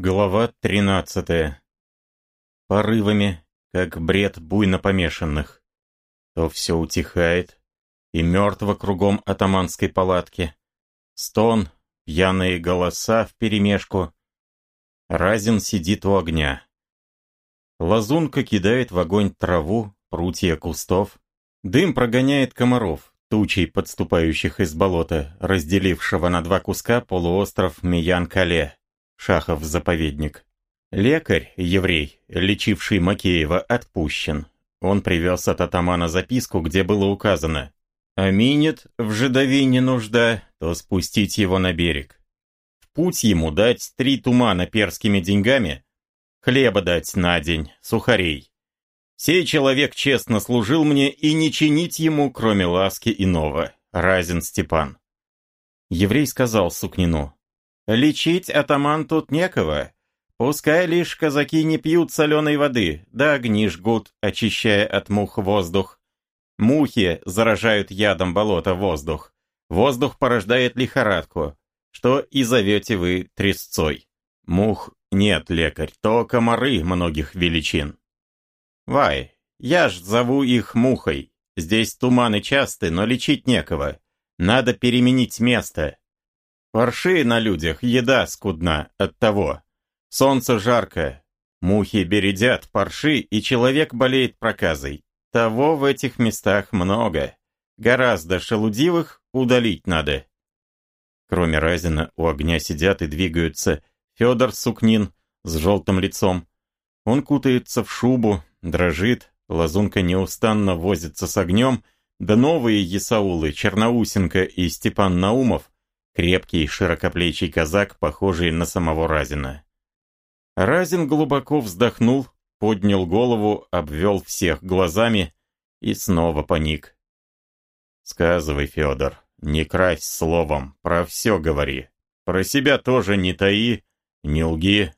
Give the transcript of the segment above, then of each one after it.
Глава тринадцатая. Порывами, как бред буйно помешанных. То все утихает, и мертво кругом атаманской палатки. Стон, пьяные голоса вперемешку. Разин сидит у огня. Лазунка кидает в огонь траву, прутья кустов. Дым прогоняет комаров, тучей подступающих из болота, разделившего на два куска полуостров Миян-Кале, Шахов заповедник. Лекарь, еврей, лечивший Макеева, отпущен. Он привез от атамана записку, где было указано «Аминет в жидовине нужда, то спустить его на берег. В путь ему дать три тумана перскими деньгами, хлеба дать на день, сухарей. Сей человек честно служил мне и не чинить ему, кроме ласки иного. Разин Степан». Еврей сказал Сукнину «Лечить атаман тут некого». Пускай лишь казаки не пьют соленой воды, да огни жгут, очищая от мух воздух. Мухи заражают ядом болота воздух. Воздух порождает лихорадку, что и зовете вы тресцой. Мух нет, лекарь, то комары многих величин. Вай, я ж зову их мухой. Здесь туманы часты, но лечить некого. Надо переменить место. Парши на людях, еда скудна от того. Солнце жаркое, мухи бередят, парши, и человек болеет проказой. Того в этих местах много. Гораздо шелудивых удалить надо. Кроме Разина, у огня сидят и двигаются Федор Сукнин с желтым лицом. Он кутается в шубу, дрожит, лазунка неустанно возится с огнем, да новые Есаулы, Черноусенко и Степан Наумов, крепкий широкоплечий казак, похожий на самого Разина. Разин глубоко вздохнул, поднял голову, обвел всех глазами и снова паник. «Сказывай, Федор, не крась словом, про все говори. Про себя тоже не таи, не лги.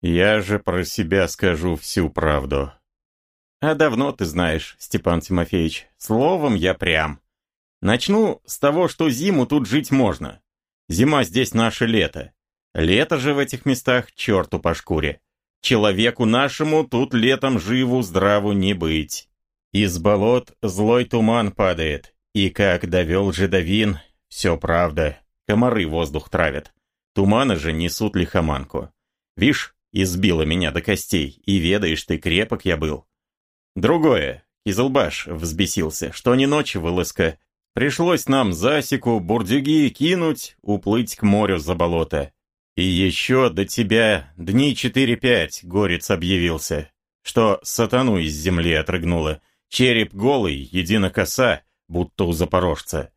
Я же про себя скажу всю правду». «А давно ты знаешь, Степан Тимофеевич, словом я прям. Начну с того, что зиму тут жить можно. Зима здесь наше лето. Лето же в этих местах черту по шкуре. Человеку нашему тут летом живу-здраву не быть. Из болот злой туман падает, и как довел жидовин, все правда, комары воздух травят. Туманы же несут лихоманку. Вишь, избило меня до костей, и ведаешь ты, крепок я был. Другое, Кизылбаш взбесился, что не ночи вылазка. Пришлось нам засеку, бурдюги кинуть, уплыть к морю за болото. «И еще до тебя дни четыре-пять, — горец объявился, — что сатану из земли отрыгнуло, череп голый, едино коса, будто у запорожца.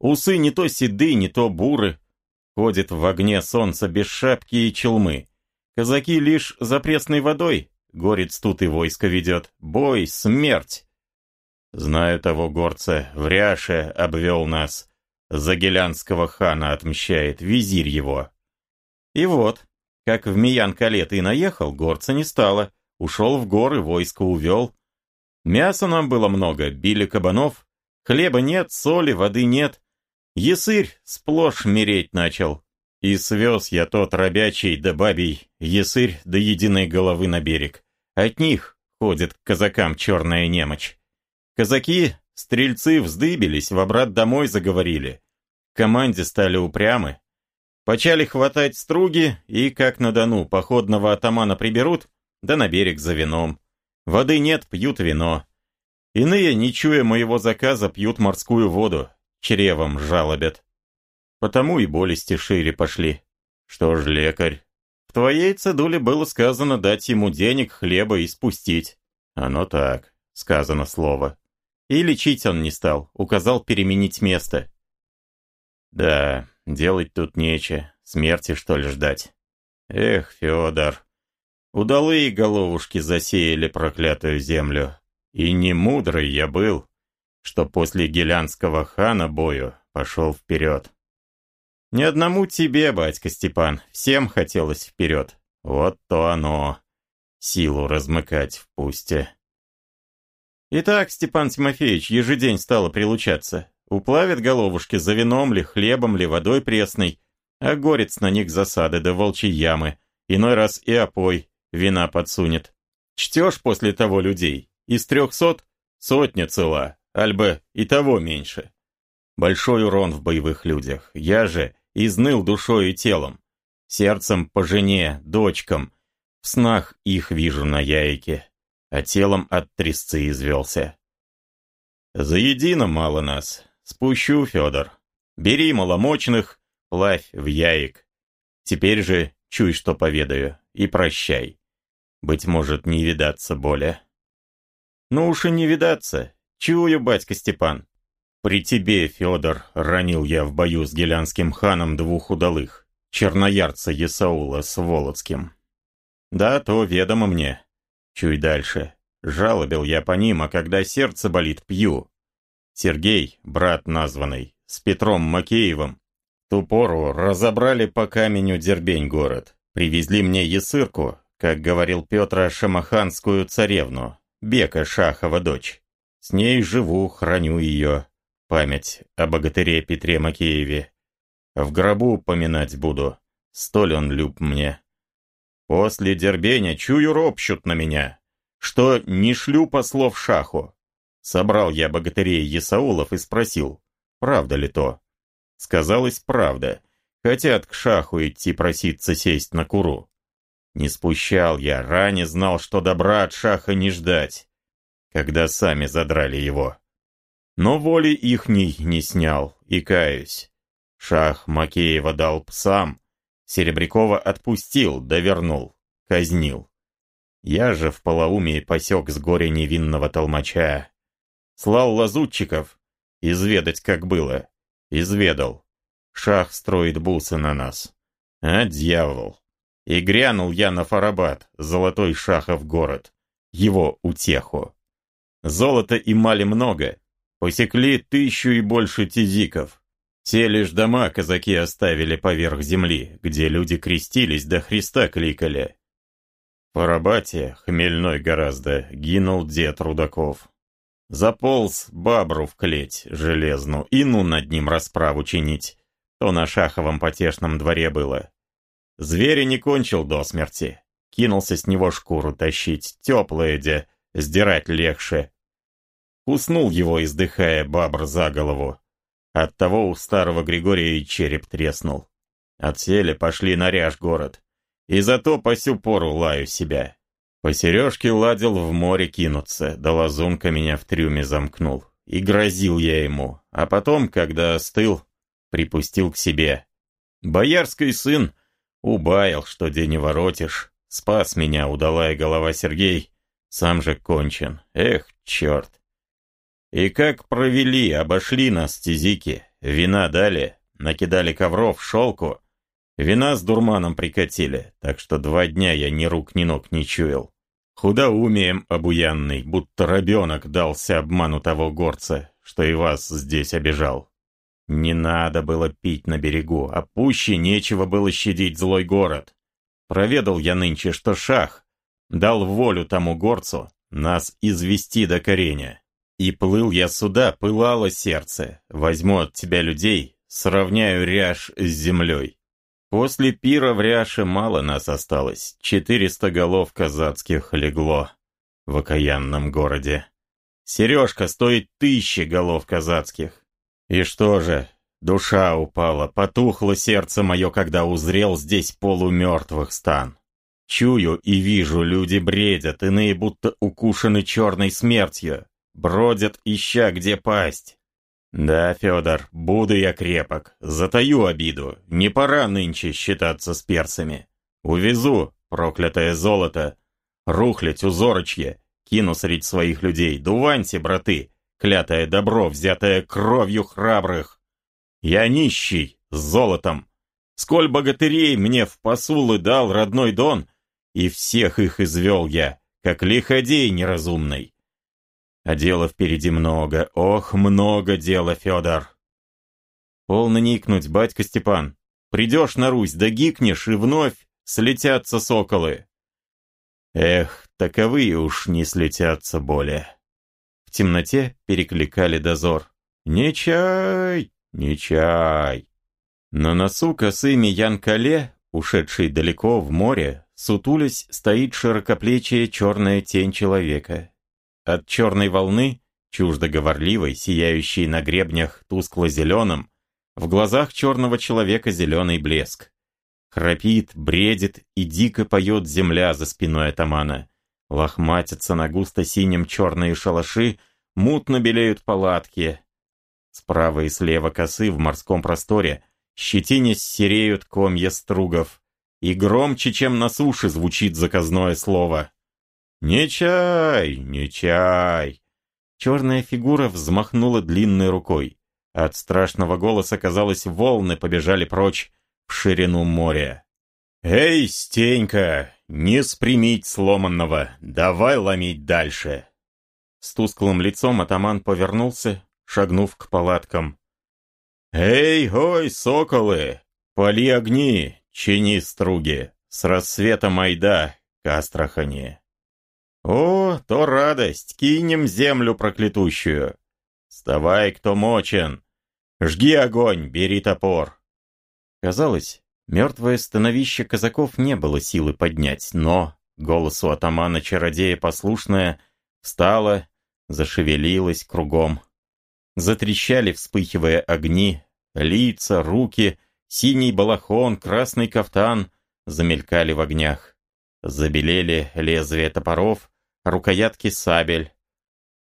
Усы не то седы, не то буры, ходит в огне солнца без шапки и челмы. Казаки лишь за пресной водой, горец тут и войско ведет, бой, смерть. Знаю того горца, в ряше обвел нас, за гелянского хана отмщает, визирь его». И вот, как в Миян-Кале ты наехал, горца не стало. Ушел в горы, войско увел. Мяса нам было много, били кабанов. Хлеба нет, соли, воды нет. Есырь сплошь мереть начал. И свез я тот рабячий да бабий, есырь до единой головы на берег. От них ходит к казакам черная немочь. Казаки, стрельцы вздыбились, в обрат домой заговорили. Команде стали упрямы, Почали хватать струги, и, как на Дону, походного атамана приберут, да на берег за вином. Воды нет, пьют вино. Иные, не чуя моего заказа, пьют морскую воду, чревом жалобят. Потому и болести шире пошли. Что ж, лекарь, в твоей цедуле было сказано дать ему денег, хлеба и спустить. Оно так, сказано слово. И лечить он не стал, указал переменить место. Да, Делать тут нече, смерти что ли ждать? Эх, Федор, удалые головушки засеяли проклятую землю. И не мудрый я был, что после гелянского хана бою пошел вперед. Ни одному тебе, батька Степан, всем хотелось вперед. Вот то оно, силу размыкать в пусте. Итак, Степан Тимофеевич ежедень стало прилучаться. Уплавят головушки за вином ли, хлебом ли, водой пресной, а горец на них засады да волчьи ямы, иной раз и опой вина подсунет. Чтешь после того людей, из трехсот сотня цела, альбо и того меньше. Большой урон в боевых людях, я же изныл душой и телом, сердцем по жене, дочкам, в снах их вижу на яйке, а телом от трясцы извелся. Заедино мало нас, спущу, Федор. Бери маломочных, плавь в яик. Теперь же чуй, что поведаю, и прощай. Быть может, не видаться более. Ну уж и не видаться. Чую, батька Степан. При тебе, Федор, ранил я в бою с гелянским ханом двух удалых, черноярца Есаула с Волоцким. Да, то ведомо мне. Чуй дальше. Жалобил я по ним, а когда сердце болит, пью. Сергей, брат названный, с Петром Макеевым, ту пору разобрали по каменю Дербень город. Привезли мне ясырку, как говорил Петр, шамаханскую царевну, Бека Шахова дочь. С ней живу, храню ее. Память о богатыре Петре Макееве. В гробу поминать буду, столь он люб мне. После дербеня чую ропщут на меня, что не шлю послов шаху. Собрал я богатырей Есаулов и спросил, правда ли то. Сказалось правда, хотят к шаху идти проситься сесть на куру. Не спущал я, ранее знал, что добра от шаха не ждать, когда сами задрали его. Но воли ихней не снял, и каюсь. Шах Макеева дал псам, Серебрякова отпустил, довернул, казнил. Я же в полоумии посек с горя невинного толмача. Слал лазутчиков, изведать как было. Изведал. Шах строит бусы на нас. А дьявол! И грянул я на Фарабат, золотой шахов город, его утеху. Золота и мали много, посекли тысячу и больше тизиков. Те лишь дома казаки оставили поверх земли, где люди крестились да Христа кликали. В Фарабате, хмельной гораздо, гинул дед Рудаков. Заполз бабру в клеть железну, и ну над ним расправу чинить. То на шаховом потешном дворе было. Зверя не кончил до смерти. Кинулся с него шкуру тащить, теплое де, сдирать легче. Уснул его, издыхая, бабр за голову. Оттого у старого Григория и череп треснул. Отсели, пошли на ряж город. И зато по сю пору лаю себя. По сережке ладил в море кинуться, да лазунка меня в трюме замкнул. И грозил я ему, а потом, когда остыл, припустил к себе. Боярский сын Убаял, что день не воротишь. Спас меня удалая голова Сергей. Сам же кончен. Эх, черт. И как провели, обошли нас тизики. Вина дали, накидали ковров, шелку. Вина с дурманом прикатили, так что два дня я ни рук, ни ног не чуял. Худоумием обуянный, будто ребенок дался обману того горца, что и вас здесь обижал. Не надо было пить на берегу, а пуще нечего было щадить злой город. Проведал я нынче, что шах дал волю тому горцу нас извести до кореня. И плыл я сюда, пылало сердце. Возьму от тебя людей, сравняю ряж с землей. После пира в ряше мало нас осталось, четыреста голов казацких легло в окаянном городе. Сережка стоит тысячи голов казацких. И что же, душа упала, потухло сердце мое, когда узрел здесь полумертвых стан. Чую и вижу, люди бредят, иные будто укушены черной смертью, бродят, ища где пасть. Да, Федор, буду я крепок, затаю обиду, не пора нынче считаться с перцами. Увезу проклятое золото, рухлядь узорочье, кину средь своих людей, дуваньте, браты, клятое добро, взятое кровью храбрых. Я нищий, с золотом. Сколь богатырей мне в посулы дал родной Дон, и всех их извел я, как лиходей неразумный. А дела впереди много, ох, много дела, Федор. Полно никнуть, батька Степан. Придешь на Русь, да гикнешь, и вновь слетятся соколы. Эх, таковые уж не слетятся более. В темноте перекликали дозор. «Не чай! Не чай!» На носу косыми Ян Кале, ушедший далеко в море, сутулясь, стоит широкоплечая черная тень человека. От черной волны, чуждо говорливой, сияющей на гребнях тускло-зеленым, в глазах черного человека зеленый блеск. Храпит, бредит и дико поет земля за спиной атамана. Лохматятся на густо-синем черные шалаши, мутно белеют палатки. Справа и слева косы в морском просторе, щетинясь сереют комья стругов. И громче, чем на суше, звучит заказное слово. «Не чай, не чай!» Черная фигура взмахнула длинной рукой. От страшного голоса, казалось, волны побежали прочь в ширину моря. «Эй, Стенька, не спрямить сломанного, давай ломить дальше!» С тусклым лицом атаман повернулся, шагнув к палаткам. «Эй, ой, соколы! Пали огни, чини струги, с рассвета майда к Астрахани!» «О, то радость! Кинем землю проклятущую! Вставай, кто мочен! Жги огонь, бери топор!» Казалось, мертвое становище казаков не было силы поднять, но голосу атамана-чародея послушная встала, зашевелилась кругом. Затрещали, вспыхивая огни, лица, руки, синий балахон, красный кафтан замелькали в огнях. Забелели лезвия топоров, рукоятки сабель.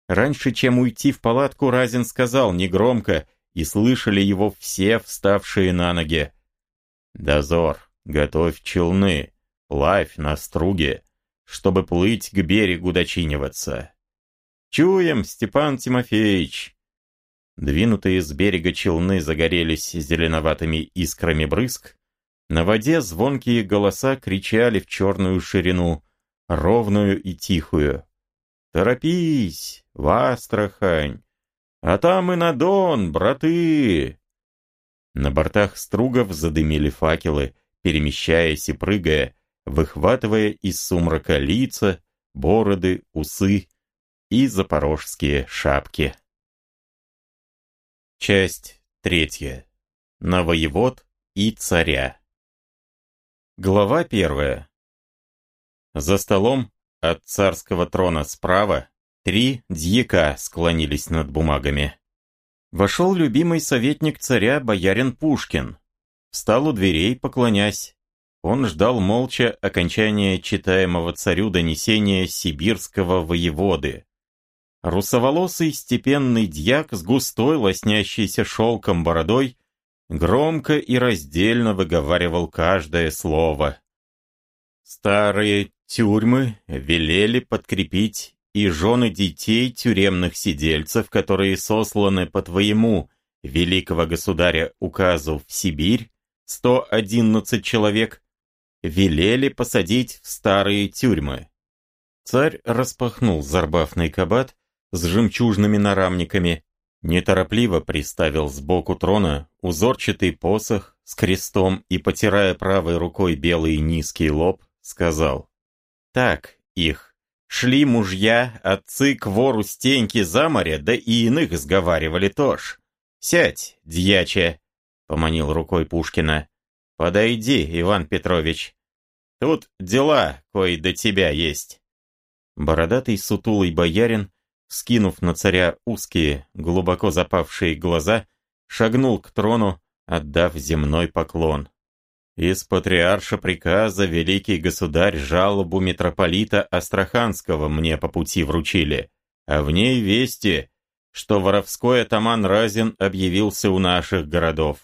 Раньше, чем уйти в палатку, Разин сказал негромко, и слышали его все вставшие на ноги. Дозор, готовь челны, плавь на струге, чтобы плыть к берегу дочиниваться. Чуем, Степан Тимофеевич. Двинутые с берега челны загорелись зеленоватыми искрами брызг. На воде звонкие голоса кричали в черную ширину, ровную и тихую. «Торопись, в Астрахань! А там и на Дон, браты!» На бортах стругов задымили факелы, перемещаясь и прыгая, выхватывая из сумрака лица, бороды, усы и запорожские шапки. Часть третья. На и царя. Глава первая. За столом от царского трона справа три дьяка склонились над бумагами. Вошел любимый советник царя боярин Пушкин. Встал у дверей, поклонясь. Он ждал молча окончания читаемого царю донесения сибирского воеводы. Русоволосый степенный дьяк с густой, лоснящейся шелком бородой громко и раздельно выговаривал каждое слово. Старые тюрьмы велели подкрепить и жены детей тюремных сидельцев, которые сосланы по твоему, великого государя, указу в Сибирь, 111 человек, велели посадить в старые тюрьмы. Царь распахнул зарбафный кабат с жемчужными нарамниками, неторопливо приставил сбоку трона узорчатый посох с крестом и, потирая правой рукой белый низкий лоб, сказал «Так их, Шли мужья, отцы к вору Стеньки за море, да и иных сговаривали тоже. «Сядь, дьяче!» — поманил рукой Пушкина. «Подойди, Иван Петрович. Тут дела, кои до тебя есть». Бородатый сутулый боярин, скинув на царя узкие, глубоко запавшие глаза, шагнул к трону, отдав земной поклон. Из патриарша приказа великий государь жалобу митрополита Астраханского мне по пути вручили, а в ней вести, что воровской атаман Разин объявился у наших городов.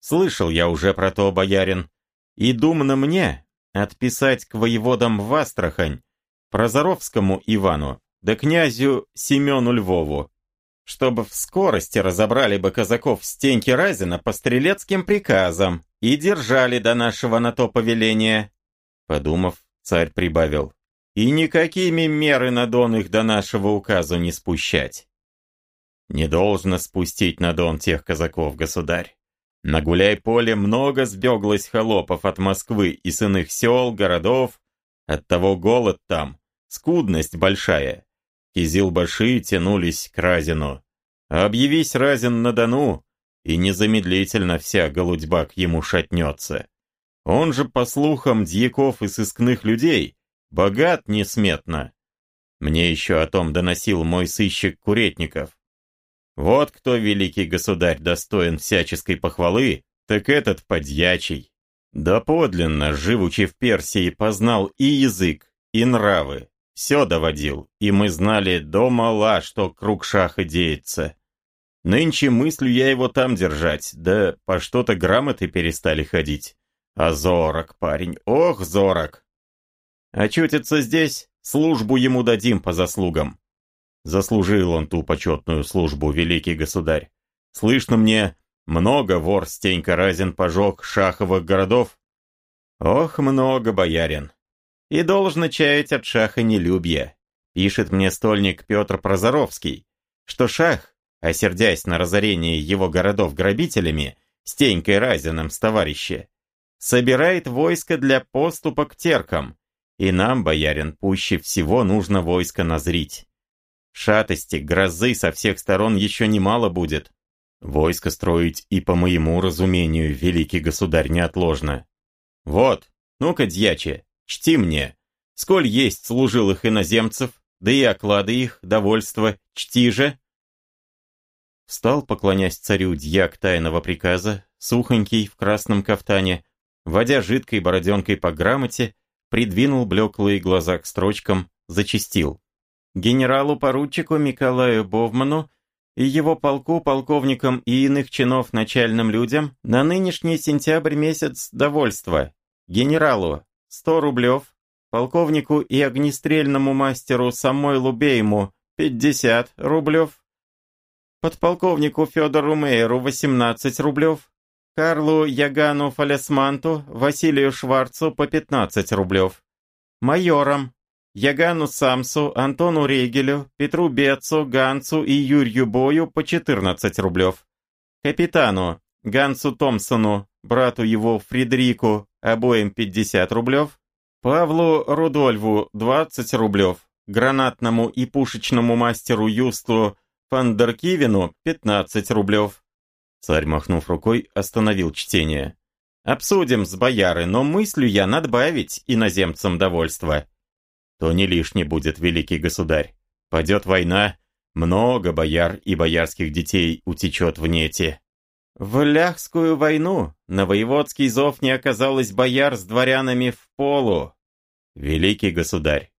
Слышал я уже про то, боярин, и думно мне отписать к воеводам в Астрахань, Прозоровскому Ивану, да князю Семену Львову, чтобы в скорости разобрали бы казаков Стеньки Разина по стрелецким приказам, и держали до нашего на то повеления. Подумав, царь прибавил, и никакими меры на Дон их до нашего указу не спущать. Не должно спустить на Дон тех казаков, государь. На гуляй-поле много сбеглось холопов от Москвы и с иных сел, городов. Оттого голод там, скудность большая. Кизилбаши тянулись к Разину. Объявись Разин на Дону, и незамедлительно вся голудьба к ему шатнется. Он же, по слухам дьяков и сыскных людей, богат несметно. Мне еще о том доносил мой сыщик Куретников. Вот кто великий государь достоин всяческой похвалы, так этот подьячий. Да подлинно, живучи в Персии, познал и язык, и нравы. Все доводил, и мы знали до мала, что круг шаха деется. Нынче мыслю я его там держать, да по что-то грамоты перестали ходить. А зорок, парень, ох, зорок! Очутится здесь, службу ему дадим по заслугам. Заслужил он ту почетную службу, великий государь. Слышно мне, много вор Стенька Разин пожег шаховых городов? Ох, много, боярин. И должно чаять от шаха нелюбья. Пишет мне стольник Петр Прозоровский, что шах, осердясь на разорение его городов грабителями, Стенькой Разиным с товарища, собирает войско для поступа к теркам, и нам, боярин, пуще всего нужно войско назрить. Шатости, грозы со всех сторон еще немало будет. Войско строить и по моему разумению, великий государь, неотложно. Вот, ну-ка, дьяче, чти мне. Сколь есть служилых иноземцев, да и оклады их, довольство, чти же. Встал, поклонясь царю дьяк тайного приказа, сухонький в красном кафтане, водя жидкой бороденкой по грамоте, придвинул блеклые глаза к строчкам, зачистил. Генералу-поручику Николаю Бовману и его полку, полковникам и иных чинов начальным людям на нынешний сентябрь месяц довольства. Генералу 100 рублев, полковнику и огнестрельному мастеру Самойлу Бейму 50 рублев, подполковнику Федору Мейеру 18 рублев, Карлу Ягану Фалесманту, Василию Шварцу по 15 рублев, майорам Ягану Самсу, Антону Регелю, Петру Бецу, Гансу и Юрию Бою по 14 рублев. Капитану Гансу Томпсону, брату его Фредерику, обоим 50 рублев. Павлу Рудольву 20 рублев. Гранатному и пушечному мастеру Юсту Фандеркивину 15 рублев. Царь, махнув рукой, остановил чтение. «Обсудим с бояры, но мыслю я надбавить иноземцам довольства то не лишний будет великий государь. Пойдет война, много бояр и боярских детей утечет в нети. В Ляхскую войну на воеводский зов не оказалось бояр с дворянами в полу. Великий государь,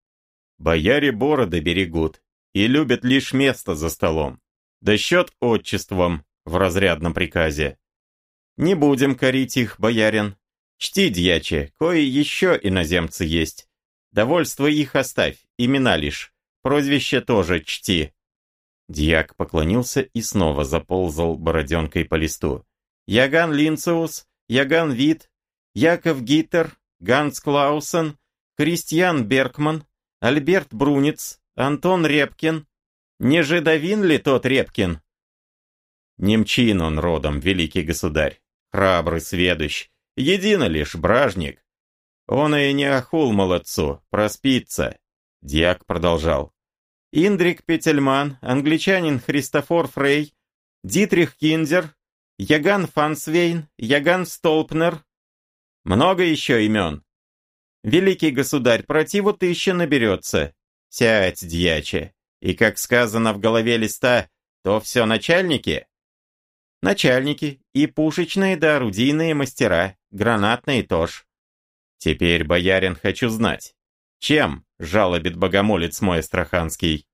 бояре бороды берегут и любят лишь место за столом, да счет отчеством в разрядном приказе. Не будем корить их, боярин. Чти, дьяче, кое еще иноземцы есть, Довольство их оставь, имена лишь. Прозвище тоже чти». Дьяк поклонился и снова заползал бороденкой по листу. Яган Линцеус, Яган Вит, Яков Гиттер, Ганс Клаусен, Кристиан Беркман, Альберт Бруниц, Антон Репкин. Не жидовин ли тот Репкин? Немчин он родом, великий государь, храбрый сведущ, едино лишь бражник. Он и не охул молодцу, проспится. Диак продолжал. Индрик Петельман, англичанин Христофор Фрей, Дитрих Киндер, Яган Фансвейн, Яган Столпнер. Много еще имен. Великий государь, противу тысяча наберется. Сядь, дьяче. И как сказано в голове листа, то все начальники? Начальники и пушечные да орудийные мастера, гранатные тоже. Теперь, боярин, хочу знать, чем жалобит богомолец мой астраханский?»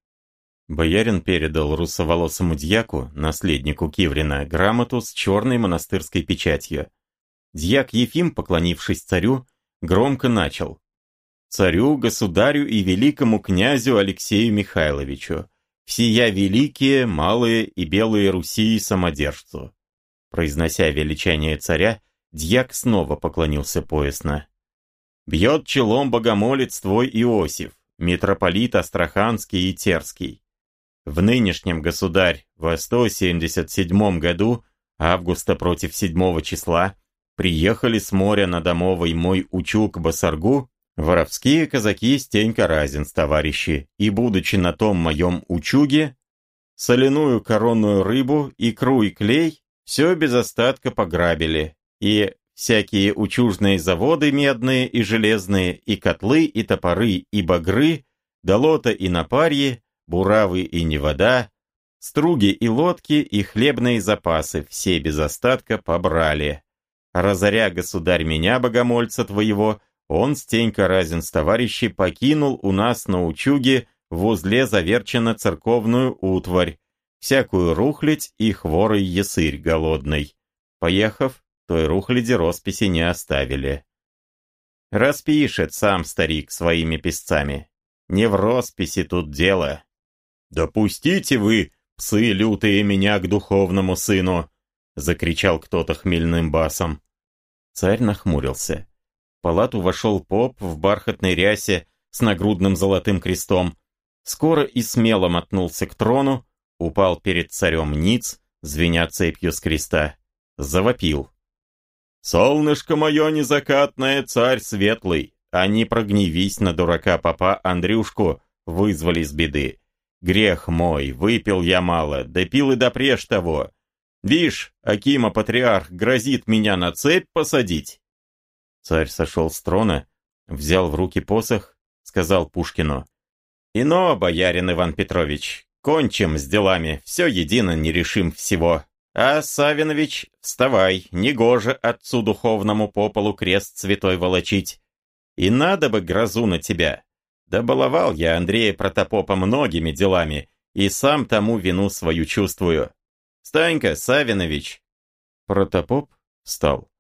Боярин передал русоволосому дьяку, наследнику Киврина, грамоту с черной монастырской печатью. Дьяк Ефим, поклонившись царю, громко начал. «Царю, государю и великому князю Алексею Михайловичу, всея великие, малые и белые Руси самодержцу». Произнося величание царя, дьяк снова поклонился поясно. Бьет челом богомолец твой Иосиф, митрополит Астраханский и Терский. В нынешнем государь в 177 году, августа против 7 числа, приехали с моря на домовый мой учук Басаргу воровские казаки Стенька Разин товарищи, и, будучи на том моем учуге, соляную коронную рыбу, икру и клей, все без остатка пограбили, и всякие учужные заводы медные и железные, и котлы, и топоры, и багры, долота и напарьи, буравы и невода, струги и лодки, и хлебные запасы все без остатка побрали. Разоря, государь, меня, богомольца твоего, он, Стенька Разин с товарищей, покинул у нас на учуге в узле заверчена церковную утварь, всякую рухлядь и хворый ясырь голодный. Поехав, той рухляди росписи не оставили. Распишет сам старик своими писцами. Не в росписи тут дело. «Допустите вы, псы лютые, меня к духовному сыну!» закричал кто-то хмельным басом. Царь нахмурился. Палату вошел поп в бархатной рясе с нагрудным золотым крестом. Скоро и смело мотнулся к трону, упал перед царем ниц, звеня цепью с креста. Завопил. «Солнышко мое незакатное, царь светлый, а не прогневись на дурака папа Андрюшку, вызвали с беды. Грех мой, выпил я мало, да пил и допреж того. Вишь, Акима патриарх грозит меня на цепь посадить». Царь сошел с трона, взял в руки посох, сказал Пушкину. «Ино, боярин Иван Петрович, кончим с делами, все едино не решим всего. А, Савинович, вставай, негоже отцу духовному по полу крест святой волочить. И надо бы грозу на тебя. Да баловал я Андрея Протопопа многими делами, и сам тому вину свою чувствую. Встань-ка, Савинович. Протопоп встал.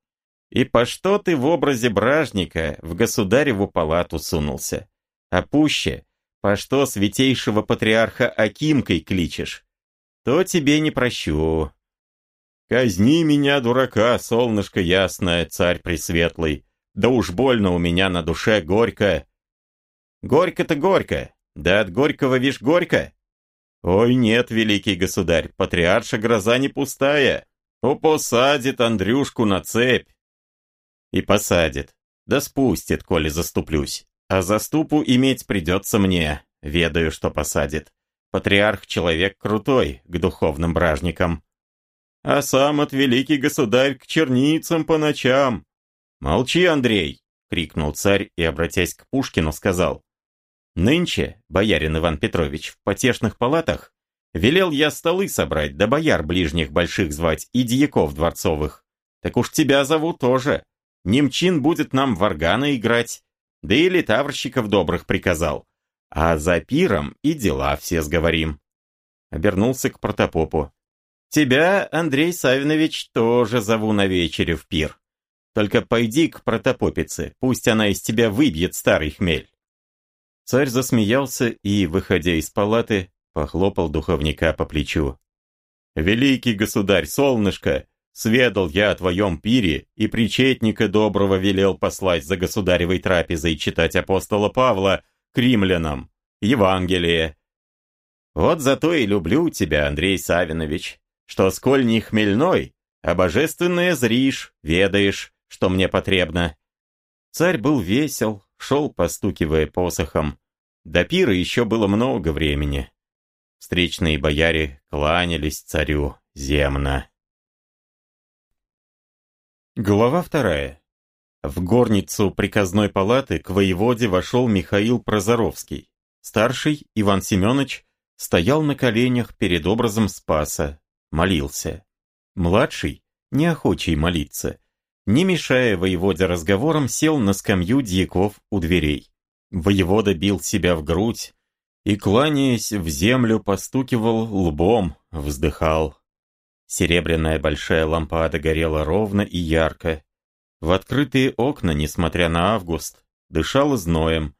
И по что ты в образе бражника в государеву палату сунулся? А пуще, по что святейшего патриарха Акимкой кличешь? То тебе не прощу. Казни меня, дурака, солнышко ясное, царь пресветлый. Да уж больно у меня на душе горько. Горько-то горько. Да от горького вишь горько. Ой, нет, великий государь, патриарша гроза не пустая. О, посадит Андрюшку на цепь. И посадит. Да спустит, коли заступлюсь. А заступу иметь придется мне. Ведаю, что посадит. Патриарх человек крутой, к духовным бражникам а сам от великий государь к черницам по ночам. «Молчи, Андрей!» — крикнул царь и, обратясь к Пушкину, сказал. «Нынче, боярин Иван Петрович, в потешных палатах велел я столы собрать, да бояр ближних больших звать и дьяков дворцовых. Так уж тебя зову тоже. Немчин будет нам в органы играть, да и литаврщиков добрых приказал. А за пиром и дела все сговорим». Обернулся к протопопу. Тебя, Андрей Савинович, тоже зову на вечере в пир. Только пойди к протопопице, пусть она из тебя выбьет старый хмель. Царь засмеялся и, выходя из палаты, похлопал духовника по плечу. «Великий государь, солнышко, сведал я о твоем пире и причетника доброго велел послать за государевой трапезой читать апостола Павла к римлянам, Евангелие. Вот зато и люблю тебя, Андрей Савинович, что сколь не хмельной, а божественное зришь, ведаешь, что мне потребно. Царь был весел, шел, постукивая посохом. До пира еще было много времени. Встречные бояре кланялись царю земно. Глава вторая. В горницу приказной палаты к воеводе вошел Михаил Прозоровский. Старший, Иван Семенович, стоял на коленях перед образом Спаса, молился. Младший, неохочий молиться, не мешая воеводе разговором, сел на скамью дьяков у дверей. Воевода бил себя в грудь и, кланяясь в землю, постукивал лбом, вздыхал. Серебряная большая лампада горела ровно и ярко. В открытые окна, несмотря на август, дышало зноем.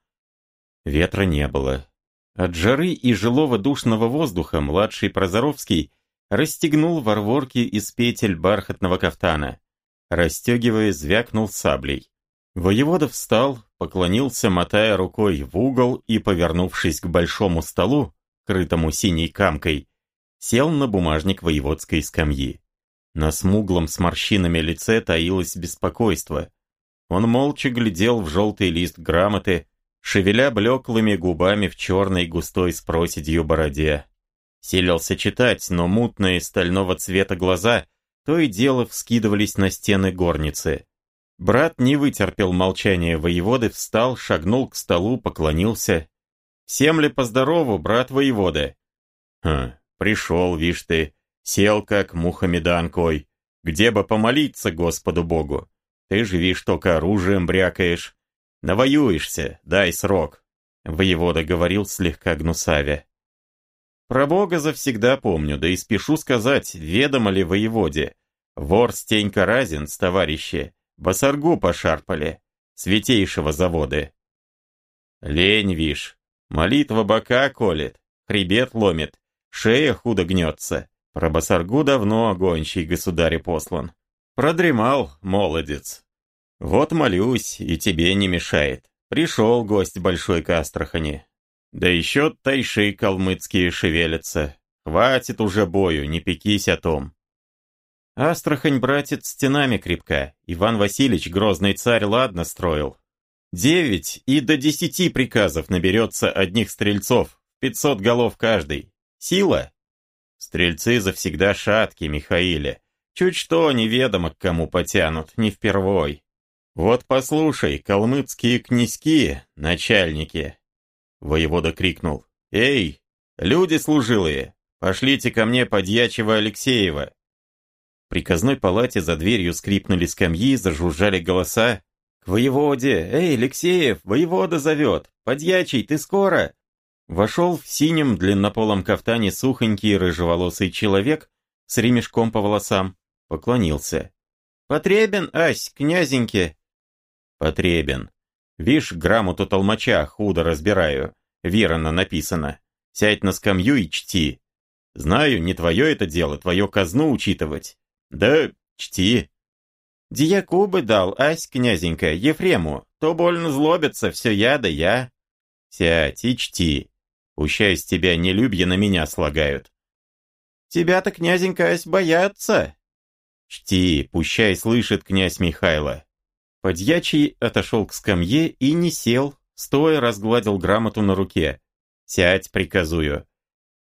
Ветра не было. От жары и жилого душного воздуха младший Прозоровский расстегнул ворворки из петель бархатного кафтана. Расстегивая, звякнул саблей. Воевода встал, поклонился, мотая рукой в угол и, повернувшись к большому столу, крытому синей камкой, сел на бумажник воеводской скамьи. На смуглом с морщинами лице таилось беспокойство. Он молча глядел в желтый лист грамоты, шевеля блеклыми губами в черной густой с проседью бороде. Селился читать, но мутные стального цвета глаза то и дело вскидывались на стены горницы. Брат не вытерпел молчания воеводы, встал, шагнул к столу, поклонился. «Всем ли поздорову, брат воевода?» «Хм, пришел, вишь ты, сел как мухаммедан кой. Где бы помолиться Господу Богу? Ты же, вишь, только оружием брякаешь. Навоюешься, дай срок», — воевода говорил слегка гнусавя. «Про Бога завсегда помню, да и спешу сказать, ведомо ли воеводе. Вор Стенька Разин с товарищи басаргу пошарпали, святейшего завода. Лень, вишь, молитва бока колет, хребет ломит, шея худо гнется. Про басаргу давно огончий государь послан. Продремал, молодец. Вот молюсь, и тебе не мешает. Пришел гость большой к Астрахани. Да еще тайши калмыцкие шевелятся. Хватит уже бою, не пекись о том. Астрахань, братец, стенами крепка. Иван Васильевич, грозный царь, ладно строил. Девять и до десяти приказов наберется одних стрельцов, пятьсот голов каждый. Сила? Стрельцы завсегда шатки, Михаиле. Чуть что неведомо к кому потянут, не впервой. Вот послушай, калмыцкие князьки, начальники. Воевода крикнул. Эй, люди служилые, пошлите ко мне подьячего Алексеева. В приказной палате за дверью скрипнули скамьи, зажужжали голоса. «К воеводе! Эй, Алексеев, воевода зовет! Подьячий, ты скоро!» Вошел в синем длиннополом кафтане сухонький рыжеволосый человек с ремешком по волосам. Поклонился. «Потребен, ась, князеньке!» «Потребен. Вишь, грамоту толмача худо разбираю. Верно написано. Сядь на скамью и чти. Знаю, не твое это дело, твое казну учитывать. Да чти». «Дьякубы дал, ась, князенька, Ефрему, то больно злобится, все я да я». «Сядь и чти. Пущай тебя нелюбья на меня слагают. Тебя-то, князенька, боятся. Чти, пущай слышит князь Михайло. Подьячий отошел к скамье и не сел, стоя разгладил грамоту на руке. «Сядь, приказую».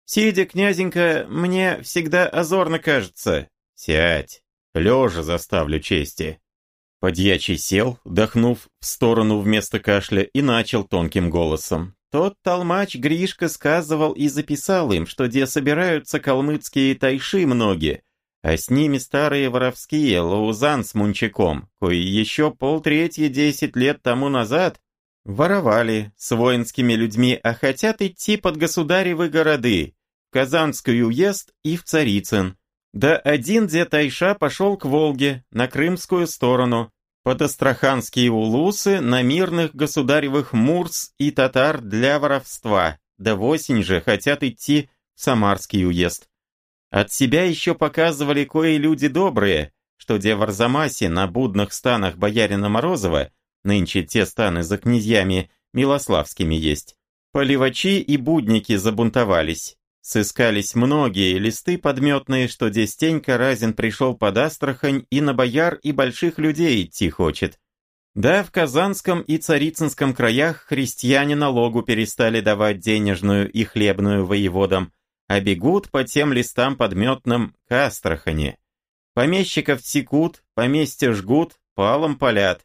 «Сидя, князенька, мне всегда озорно кажется». «Сядь, лежа заставлю чести». Подьячий сел, дохнув в сторону вместо кашля, и начал тонким голосом. Тот толмач Гришка сказывал и записал им, что где собираются калмыцкие тайши многие, а с ними старые воровские Лаузан с Мунчаком, кои еще полтретье десять лет тому назад воровали с воинскими людьми, а хотят идти под государевы городы, в Казанский уезд и в Царицын. Да один где тайша пошел к Волге, на крымскую сторону, под астраханские улусы на мирных государевых мурс и татар для воровства, да в осень же хотят идти в Самарский уезд. От себя еще показывали кое люди добрые, что где в Арзамасе на будных станах боярина Морозова, нынче те станы за князьями Милославскими есть, поливачи и будники забунтовались, Сыскались многие листы подметные, что Дестенька Разин пришел под Астрахань и на бояр и больших людей идти хочет. Да, в Казанском и Царицынском краях христиане налогу перестали давать денежную и хлебную воеводам, а бегут по тем листам подметным к Астрахани. Помещиков секут, поместья жгут, палом полят.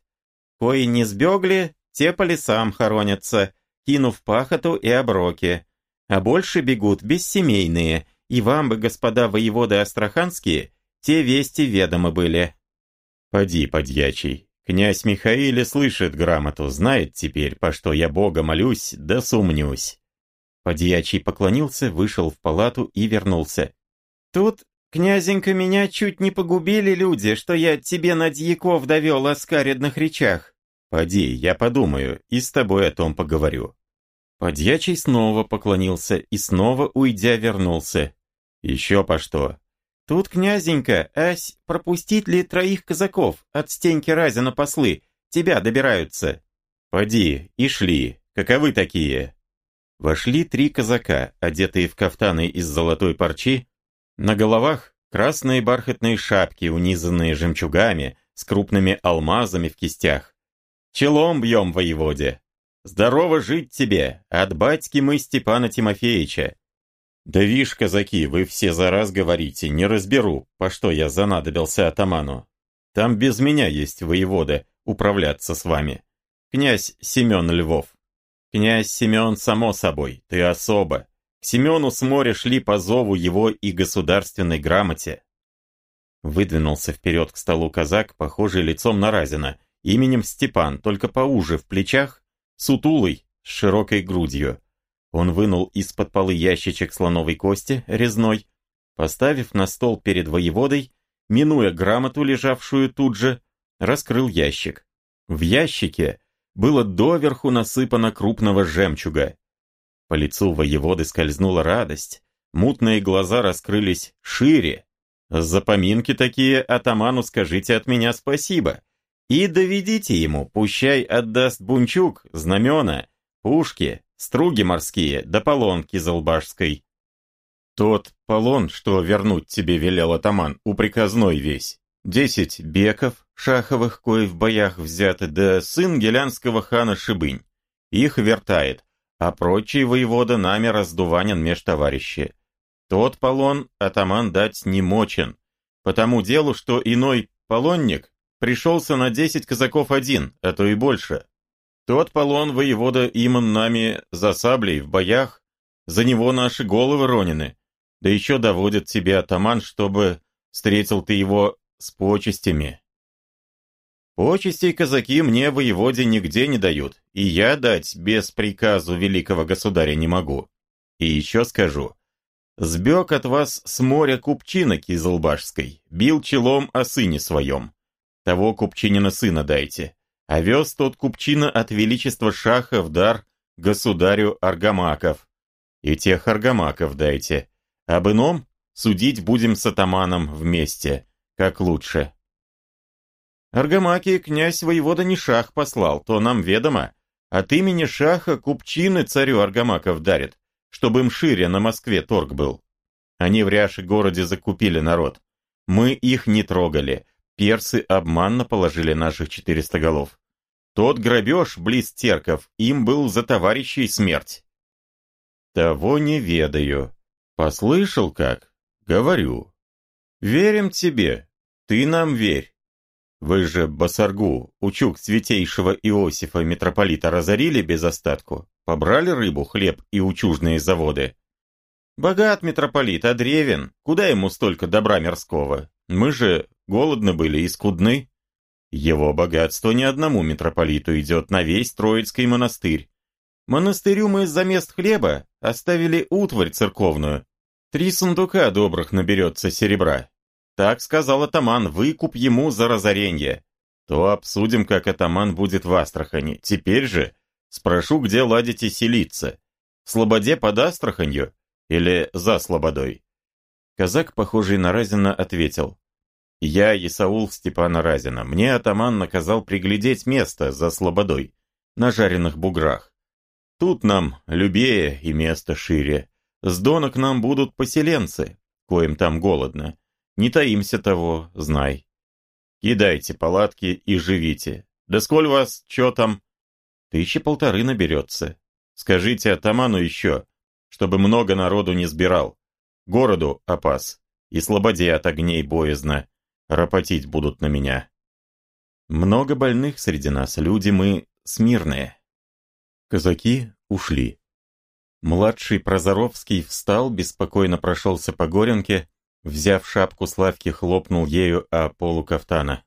Кои не сбегли, те по лесам хоронятся, кинув пахоту и оброки а больше бегут бессемейные, и вам бы, господа воеводы астраханские, те вести ведомы были. Поди, подьячий, князь Михаиле слышит грамоту, знает теперь, по что я Бога молюсь, да сумнюсь. Подьячий поклонился, вышел в палату и вернулся. Тут, князенька, меня чуть не погубили люди, что я тебе на дьяков довел о скаредных речах. Поди, я подумаю и с тобой о том поговорю. Подьячий снова поклонился и снова, уйдя, вернулся. Еще по что? Тут, князенька, ась, пропустить ли троих казаков от стеньки Разина послы? Тебя добираются. Поди, и шли. Каковы такие? Вошли три казака, одетые в кафтаны из золотой парчи. На головах красные бархатные шапки, унизанные жемчугами, с крупными алмазами в кистях. Челом бьем, воеводе. Здорово жить тебе, от батьки мы Степана Тимофеевича. Да вишь, казаки, вы все за раз говорите, не разберу, по что я занадобился атаману. Там без меня есть воевода, управляться с вами. Князь Семен Львов. Князь Семен, само собой, ты особо. К Семену с моря шли по зову его и государственной грамоте. Выдвинулся вперед к столу казак, похожий лицом на Разина, именем Степан, только поуже в плечах, сутулый, с широкой грудью. Он вынул из-под полы ящичек слоновой кости, резной, поставив на стол перед воеводой, минуя грамоту, лежавшую тут же, раскрыл ящик. В ящике было доверху насыпано крупного жемчуга. По лицу воеводы скользнула радость, мутные глаза раскрылись шире. За поминки такие атаману скажите от меня спасибо. И доведите ему, пущай отдаст бунчук, знамена, пушки, струги морские, да полонки залбашской. Тот полон, что вернуть тебе велел атаман, у приказной весь. Десять беков, шаховых, кои в боях взяты, да сын гелянского хана Шибынь. Их вертает, а прочий воевода нами раздуванен меж товарищи. Тот полон атаман дать не мочен, потому делу, что иной полонник пришелся на десять казаков один, а то и больше. Тот полон воевода иман нами за саблей в боях, за него наши головы ронены, да еще доводит тебе атаман, чтобы встретил ты его с почестями. Почестей казаки мне воеводе нигде не дают, и я дать без приказу великого государя не могу. И еще скажу, сбег от вас с моря купчина Кизлбашской, бил челом о сыне своем. Того купчинина сына дайте, а вез тот купчина от величества шаха в дар государю Аргамаков. И тех Аргамаков дайте, об ином судить будем с атаманом вместе, как лучше. Аргамаки князь воевода не шах послал, то нам ведомо. От имени шаха купчины царю Аргамаков дарит, чтобы им шире на Москве торг был. Они в Ряше городе закупили народ. Мы их не трогали. Персы обманно положили наших четыреста голов. Тот грабеж близ терков им был за товарищей смерть. Того не ведаю. Послышал как? Говорю. Верим тебе. Ты нам верь. Вы же Басаргу, учук святейшего Иосифа митрополита разорили без остатку, побрали рыбу, хлеб и учужные заводы. Богат митрополит, а древен, куда ему столько добра мирского? Мы же голодны были и скудны. Его богатство ни одному митрополиту идет на весь Троицкий монастырь. Монастырю мы за мест хлеба оставили утварь церковную, Три сундука добрых наберется серебра. Так сказал атаман, выкуп ему за разоренье. То обсудим, как атаман будет в Астрахани. Теперь же спрошу, где ладите селиться. В Слободе под Астраханью или за Слободой? Казак, похожий на Разина, ответил. «Я Исаул Степана Разина. Мне атаман наказал приглядеть место за Слободой, на жареных буграх. Тут нам любее и место шире. С Дона к нам будут поселенцы, коим там голодно. Не таимся того, знай. Кидайте палатки и живите. Да сколь вас, чё там? Тысячи полторы наберется. Скажите атаману еще, чтобы много народу не сбирал. Городу опас, и слободе от огней боязно. Ропотить будут на меня. Много больных среди нас, люди мы смирные. Казаки ушли. Младший Прозоровский встал, беспокойно прошелся по горенке, взяв шапку Славки, хлопнул ею о полу кафтана.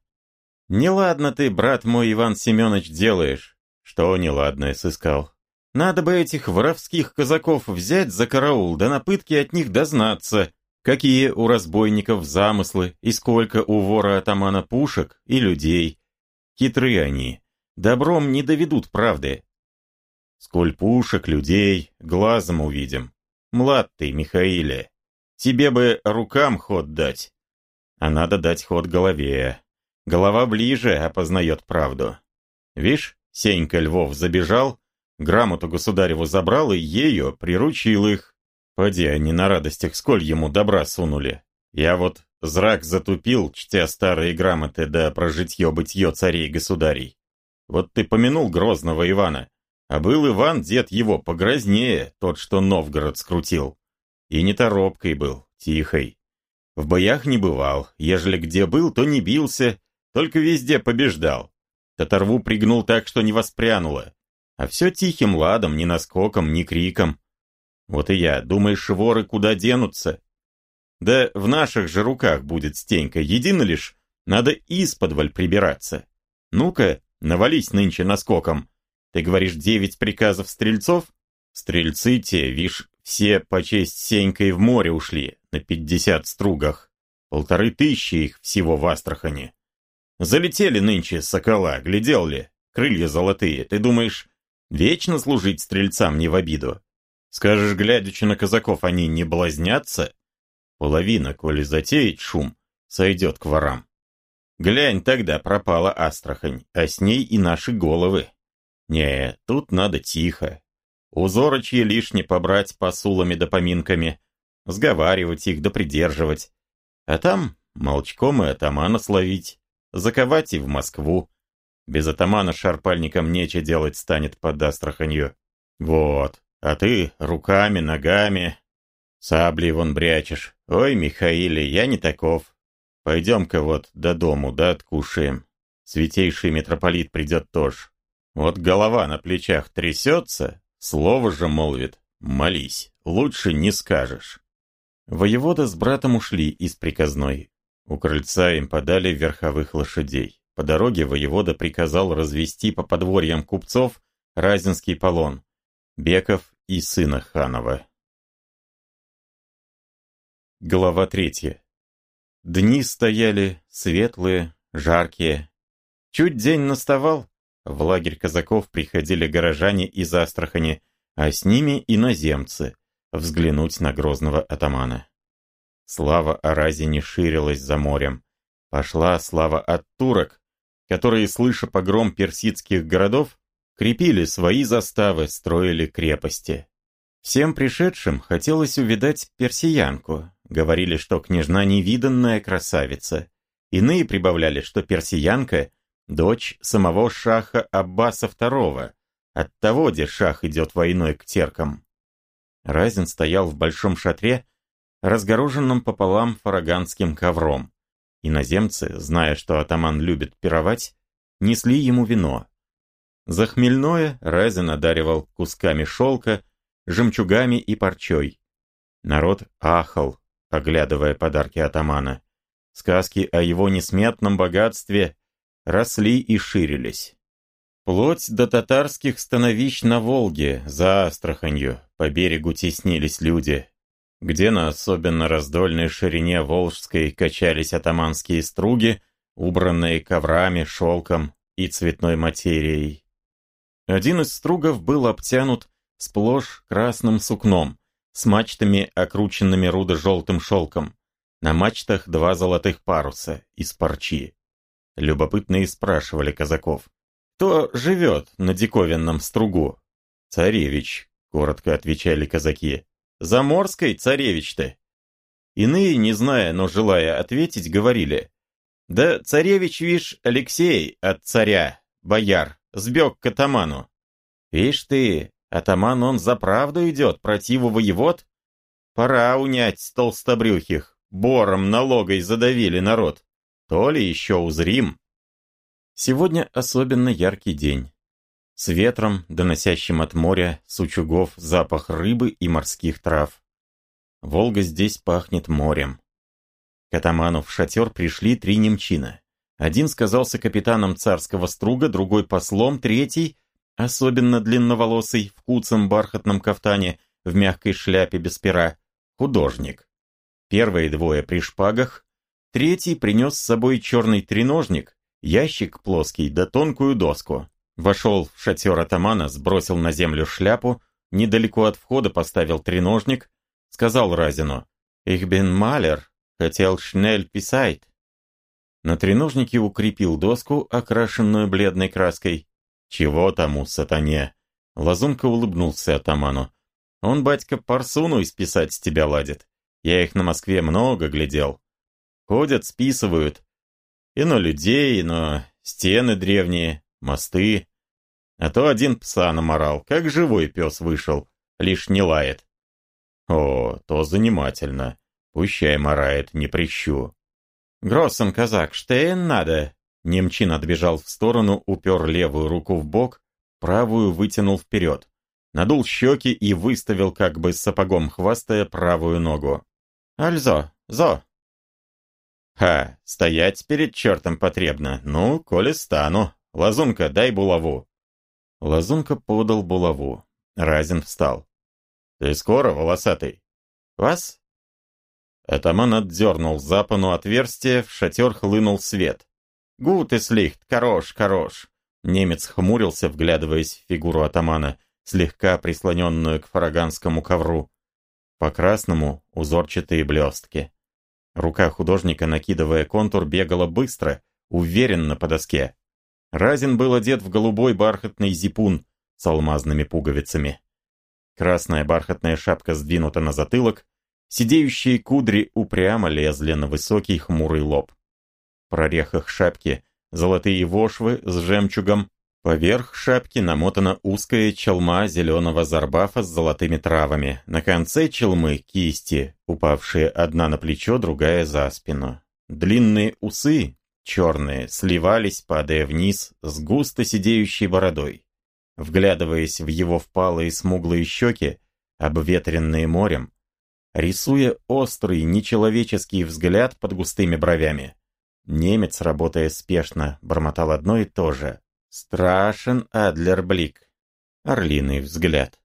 «Неладно ты, брат мой Иван Семенович, делаешь!» «Что неладное сыскал?» «Надо бы этих воровских казаков взять за караул, да на пытки от них дознаться, какие у разбойников замыслы и сколько у вора-атамана пушек и людей. Хитрые они, добром не доведут правды, Сколь пушек, людей, глазом увидим. Млад ты, Михаиле. Тебе бы рукам ход дать. А надо дать ход голове. Голова ближе опознает правду. Вишь, Сенька Львов забежал, грамоту государеву забрал и ею приручил их. Поди они на радостях сколь ему добра сунули. Я вот зрак затупил, чтя старые грамоты да про житье-бытье царей-государей. Вот ты помянул грозного Ивана, а был Иван, дед его, погрознее, тот, что Новгород скрутил. И не торопкой был, тихой. В боях не бывал, ежели где был, то не бился, только везде побеждал. Татарву пригнул так, что не воспрянуло. А все тихим ладом, ни наскоком, ни криком. Вот и я, думаешь, воры куда денутся? Да в наших же руках будет стенька, едино лишь надо исподволь прибираться. Ну-ка, навались нынче наскоком. Ты говоришь, девять приказов стрельцов? Стрельцы те, вишь, все по честь Сенькой в море ушли, на пятьдесят стругах. Полторы тысячи их всего в Астрахани. Залетели нынче сокола, глядел ли? Крылья золотые. Ты думаешь, вечно служить стрельцам не в обиду? Скажешь, глядячи на казаков, они не блазнятся? Половина, коли затеять шум, сойдет к ворам. Глянь, тогда пропала Астрахань, а с ней и наши головы. Не, тут надо тихо. Узорочье лишне побрать посулами да поминками, сговаривать их да придерживать. А там молчком и атамана словить, заковать и в Москву. Без атамана шарпальникам нече делать станет под Астраханью. Вот, а ты руками, ногами, саблей вон брячешь. Ой, Михаиле, я не таков. Пойдем-ка вот до дому, да откушаем. Святейший митрополит придет тоже. Вот голова на плечах трясется, слово же молвит. Молись, лучше не скажешь. Воевода с братом ушли из приказной. У крыльца им подали верховых лошадей. По дороге воевода приказал развести по подворьям купцов Разинский полон, Беков и сына Ханова. Глава третья. Дни стояли светлые, жаркие. Чуть день наставал, в лагерь казаков приходили горожане из Астрахани, а с ними иноземцы, взглянуть на грозного атамана. Слава о Разине ширилась за морем. Пошла слава от турок, которые, слыша погром персидских городов, крепили свои заставы, строили крепости. Всем пришедшим хотелось увидать персиянку. Говорили, что княжна невиданная красавица. Иные прибавляли, что персиянка – дочь самого шаха Аббаса II. Оттого, где шах идет войной к теркам. Разин стоял в большом шатре, разгороженном пополам фараганским ковром. Иноземцы, зная, что атаман любит пировать, несли ему вино. За хмельное Разин одаривал кусками шелка, жемчугами и парчой. Народ ахал, оглядывая подарки атамана. Сказки о его несметном богатстве росли и ширились. Плоть до татарских становищ на Волге, за Астраханью, по берегу теснились люди. Где на особенно раздольной ширине Волжской качались атаманские струги, убранные коврами, шелком и цветной материей. Один из стругов был обтянут сплошь красным сукном, с мачтами, окрученными рудо-желтым шелком. На мачтах два золотых паруса из парчи. Любопытные спрашивали казаков. «Кто живет на диковинном стругу?» «Царевич», — коротко отвечали казаки. «Заморской царевич-то?» Иные, не зная, но желая ответить, говорили. «Да царевич, вишь, Алексей от царя, бояр, сбег к атаману». «Ишь ты, Атаман он за правду идет, противу воевод? Пора унять толстобрюхих, бором налогой задавили народ. То ли еще узрим. Сегодня особенно яркий день. С ветром, доносящим от моря, с учугов запах рыбы и морских трав. Волга здесь пахнет морем. К атаману в шатер пришли три немчина. Один сказался капитаном царского струга, другой послом, третий особенно длинноволосый, в куцом бархатном кафтане, в мягкой шляпе без пера, художник. Первые двое при шпагах, третий принес с собой черный треножник, ящик плоский да тонкую доску. Вошел в шатер атамана, сбросил на землю шляпу, недалеко от входа поставил треножник, сказал Разину, «Ich bin Малер, хотел шнель писать». На треножнике укрепил доску, окрашенную бледной краской, чего тому сатане? Лазунка улыбнулся атаману. Он, батька, парсуну исписать с тебя ладит. Я их на Москве много глядел. Ходят, списывают. И на людей, и на стены древние, мосты. А то один пса наморал, как живой пес вышел, лишь не лает. О, то занимательно. Пущай морает, не прищу. Гроссен, казак, штейн надо. Немчин отбежал в сторону, упер левую руку в бок, правую вытянул вперед. Надул щеки и выставил, как бы сапогом хвастая, правую ногу. «Альзо! Зо!» «Ха! Стоять перед чертом потребно. Ну, коли стану. Лазунка, дай булаву!» Лазунка подал булаву. Разин встал. «Ты скоро, волосатый?» «Вас?» Атаман отдернул запану отверстие, в шатер хлынул свет. «Гут и слихт, хорош, хорош!» Немец хмурился, вглядываясь в фигуру атамана, слегка прислоненную к фараганскому ковру. По красному узорчатые блестки. Рука художника, накидывая контур, бегала быстро, уверенно по доске. Разин был одет в голубой бархатный зипун с алмазными пуговицами. Красная бархатная шапка сдвинута на затылок, сидеющие кудри упрямо лезли на высокий хмурый лоб. В прорехах шапки золотые вошвы с жемчугом, Поверх шапки намотана узкая челма зеленого зарбафа с золотыми травами. На конце челмы кисти, упавшие одна на плечо, другая за спину. Длинные усы, черные, сливались, падая вниз, с густо сидеющей бородой. Вглядываясь в его впалые смуглые щеки, обветренные морем, рисуя острый, нечеловеческий взгляд под густыми бровями, немец, работая спешно, бормотал одно и то же — Страшен Адлерблик. Орлиный взгляд.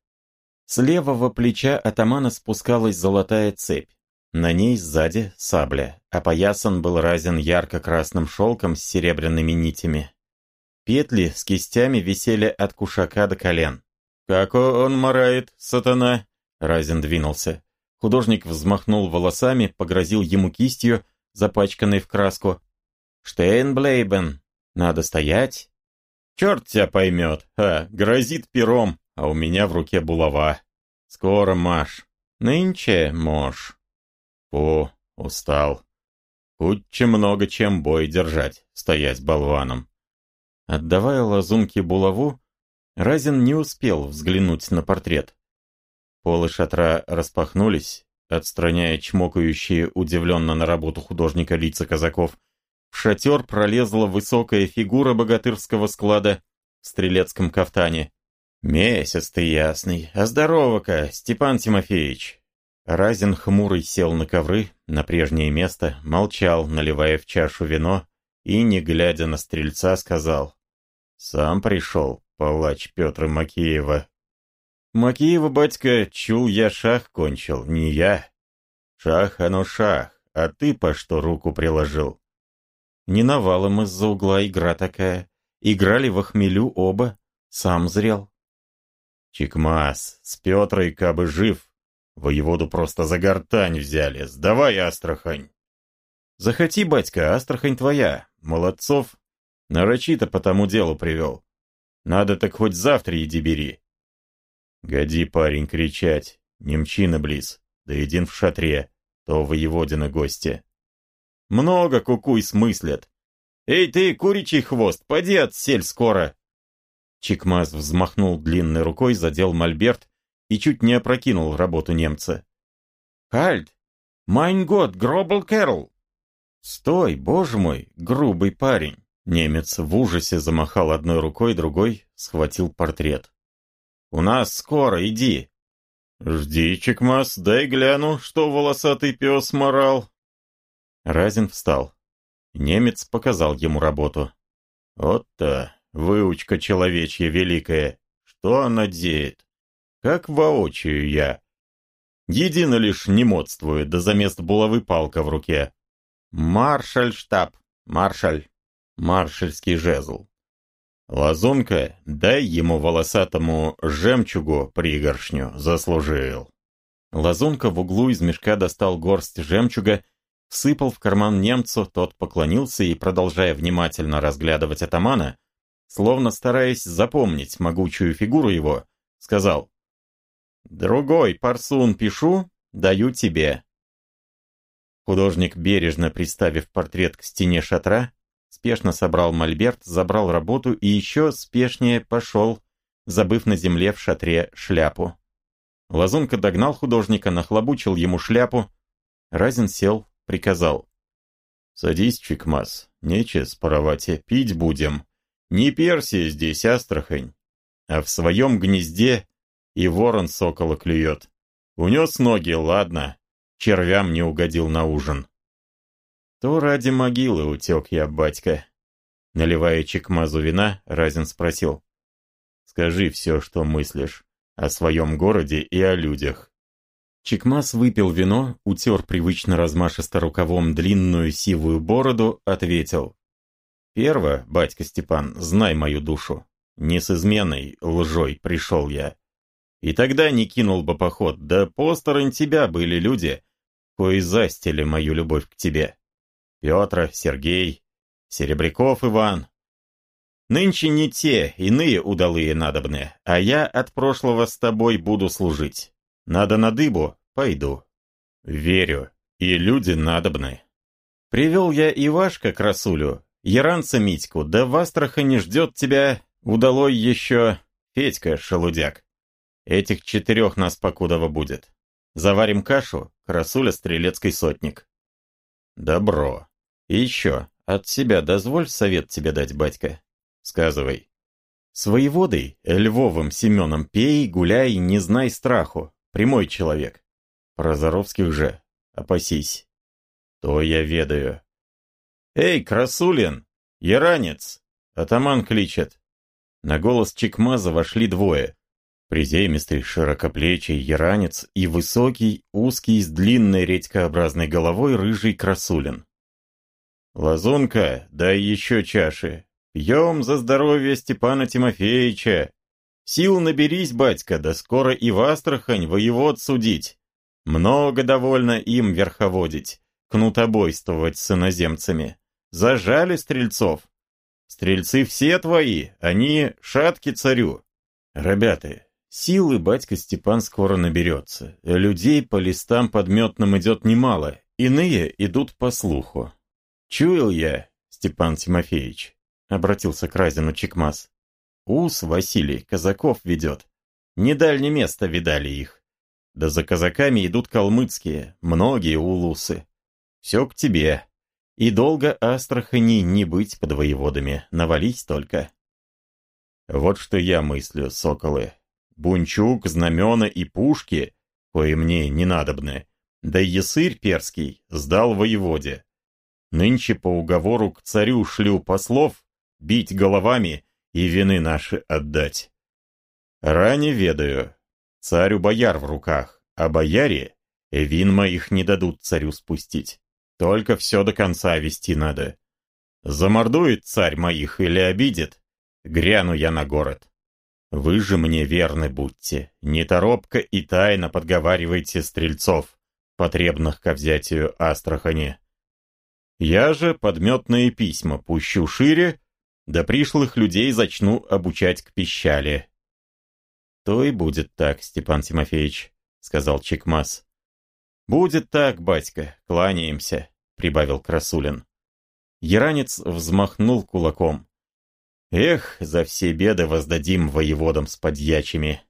С левого плеча атамана спускалась золотая цепь. На ней сзади сабля, опоясан был разен ярко-красным шелком с серебряными нитями. Петли с кистями висели от кушака до колен. «Как он марает, сатана!» Разин двинулся. Художник взмахнул волосами, погрозил ему кистью, запачканной в краску. «Штейнблейбен! Надо стоять, Черт тебя поймет, а, грозит пером, а у меня в руке булава. Скоро, Маш. Нынче, мож. Фу, устал. Худче много чем бой держать, стоять болваном. Отдавая лазунке булаву, Разин не успел взглянуть на портрет. Полы шатра распахнулись, отстраняя чмокающие удивленно на работу художника лица казаков, в шатер пролезла высокая фигура богатырского склада в стрелецком кафтане. «Месяц ты ясный, а здорово-ка, Степан Тимофеевич!» Разин хмурый сел на ковры, на прежнее место, молчал, наливая в чашу вино, и, не глядя на стрельца, сказал «Сам пришел, палач Петра Макеева». «Макеева, батька, чул я шах кончил, не я. Шах оно шах, а ты по что руку приложил?» Не навалом из-за угла игра такая. Играли в охмелю оба. Сам зрел. Чикмас, с Петрой кабы жив. Воеводу просто за гортань взяли. Сдавай, Астрахань. Захоти, батька, Астрахань твоя. Молодцов. Нарочито по тому делу привел. Надо так хоть завтра иди бери. Годи, парень, кричать. Немчина близ. Да един в шатре. То воеводина гости. Много кукуй смыслят. Эй ты, куричий хвост, поди отсель скоро. Чикмаз взмахнул длинной рукой, задел мольберт и чуть не опрокинул работу немца. «Хальт! Майн год, Гробл Кэрол!» «Стой, боже мой, грубый парень!» Немец в ужасе замахал одной рукой, другой схватил портрет. «У нас скоро, иди!» «Жди, Чекмас, дай гляну, что волосатый пес морал!» Разин встал. Немец показал ему работу. Вот-то, выучка человечья великая. Что она деет? Как воочию я. Едино лишь не модствует, да замест булавы палка в руке. Маршальштаб, маршаль, маршальский жезл. Лазунка, дай ему волосатому жемчугу пригоршню, заслужил. Лазунка в углу из мешка достал горсть жемчуга сыпал в карман немцу, тот поклонился и, продолжая внимательно разглядывать атамана, словно стараясь запомнить могучую фигуру его, сказал «Другой парсун пишу, даю тебе». Художник, бережно приставив портрет к стене шатра, спешно собрал мольберт, забрал работу и еще спешнее пошел, забыв на земле в шатре шляпу. Лазунка догнал художника, нахлобучил ему шляпу. Разин сел, приказал. «Садись, Чикмас, нече споровать, пить будем. Не Персия здесь, Астрахань, а в своем гнезде и ворон сокола клюет. Унес ноги, ладно, червям не угодил на ужин. То ради могилы утек я, батька. Наливая чекмазу вина, Разин спросил. Скажи все, что мыслишь о своем городе и о людях. Чекмаз выпил вино, утер привычно размашисто рукавом длинную сивую бороду, ответил. «Перво, батька Степан, знай мою душу. Не с изменой, лжой пришел я. И тогда не кинул бы поход, да посторонь тебя были люди, кои застили мою любовь к тебе. Петр, Сергей, Серебряков Иван. Нынче не те, иные удалые надобны, а я от прошлого с тобой буду служить. Надо на дыбу, пойду. Верю, и люди надобны. Привел я Ивашка к Расулю, Яранца Митьку, да в Астрахани ждет тебя удалой еще Федька Шелудяк. Этих четырех нас покудово будет. Заварим кашу, Красуля стрелецкий сотник. Добро. И еще, от себя дозволь совет тебе дать, батька. Сказывай. С воеводой, Львовым Семеном пей, гуляй, не знай страху. Прямой человек. Про Заровских же. Опасись. То я ведаю. Эй, Красулин! Яранец! Атаман кличет. На голос Чекмаза вошли двое. Приземистый, широкоплечий яранец и высокий, узкий, с длинной редькообразной головой рыжий красулин. «Лазунка, дай еще чаши. Пьем за здоровье Степана Тимофеевича. Сил наберись, батька, да скоро и в Астрахань воевод судить. Много довольно им верховодить, кнутобойствовать с иноземцами. Зажали стрельцов. Стрельцы все твои, они шатки царю. Ребята, Силы батька Степан скоро наберется. Людей по листам подметным идет немало, иные идут по слуху. «Чуял я, Степан Тимофеевич», — обратился к Разину Чекмас. «Ус Василий казаков ведет. Не дальнее место видали их. Да за казаками идут калмыцкие, многие улусы. Все к тебе. И долго Астрахани не быть под воеводами, навались только». «Вот что я мыслю, соколы», бунчук, знамена и пушки, кои мне не надобны, да ясырь перский сдал воеводе. Нынче по уговору к царю шлю послов бить головами и вины наши отдать. Ране ведаю, царю бояр в руках, а бояре вин моих не дадут царю спустить. Только все до конца вести надо. Замордует царь моих или обидит, гряну я на город. Вы же мне верны будьте, неторопко и тайно подговаривайте стрельцов, потребных ко взятию Астрахани. Я же подметные письма пущу шире, да пришлых людей зачну обучать к пищали. То и будет так, Степан Тимофеевич, сказал Чекмас. Будет так, батька, кланяемся, прибавил Красулин. Яранец взмахнул кулаком. Эх, за все беды воздадим воеводам с подьячими.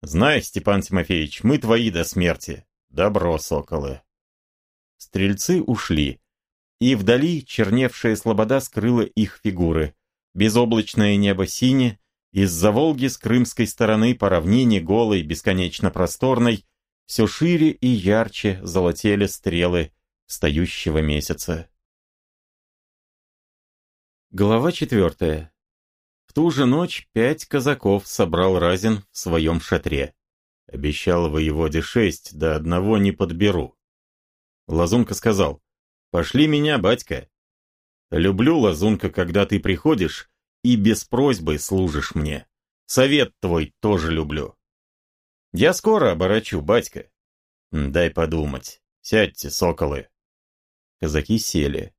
Знай, Степан Тимофеевич, мы твои до смерти. Добро, соколы. Стрельцы ушли, и вдали черневшая слобода скрыла их фигуры. Безоблачное небо сине, из-за Волги с крымской стороны по равнине голой, бесконечно просторной, все шире и ярче золотели стрелы встающего месяца. Глава четвертая. В ту же ночь пять казаков собрал Разин в своем шатре. Обещал воеводе шесть, да одного не подберу. Лазунка сказал, «Пошли меня, батька». «Люблю, Лазунка, когда ты приходишь и без просьбы служишь мне. Совет твой тоже люблю». «Я скоро оборочу, батька». «Дай подумать. Сядьте, соколы». Казаки сели.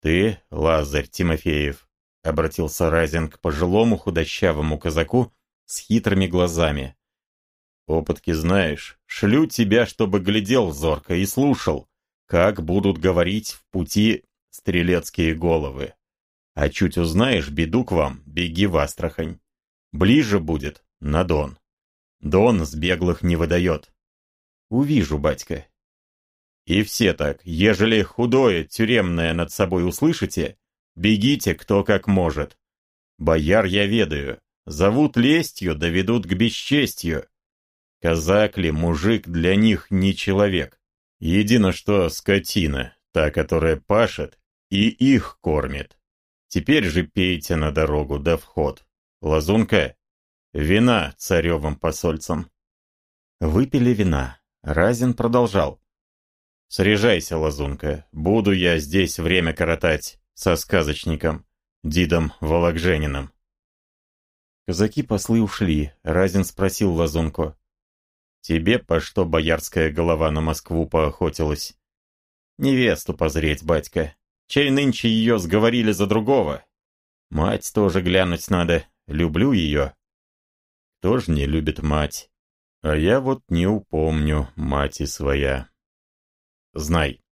«Ты, Лазарь Тимофеев», — обратился Разин к пожилому худощавому казаку с хитрыми глазами. «Опытки знаешь, шлю тебя, чтобы глядел зорко и слушал, как будут говорить в пути стрелецкие головы. А чуть узнаешь беду к вам, беги в Астрахань. Ближе будет, на Дон. Дон с беглых не выдает». «Увижу, батька», И все так, ежели худое, тюремное над собой услышите, бегите кто как может. Бояр я ведаю, зовут лестью, доведут к бесчестью. Казак ли, мужик для них не человек. Едино что скотина, та, которая пашет, и их кормит. Теперь же пейте на дорогу да вход. Лазунка, вина царевым посольцам. Выпили вина. Разин продолжал. «Срежайся, лазунка, буду я здесь время коротать со сказочником, Дидом Вологжениным». Казаки-послы ушли. Разин спросил лазунку. «Тебе по что боярская голова на Москву поохотилась?» «Невесту позреть, батька. Чай нынче ее сговорили за другого. Мать тоже глянуть надо. Люблю ее». «Кто ж не любит мать?» А я вот не упомню мати своя. Знай,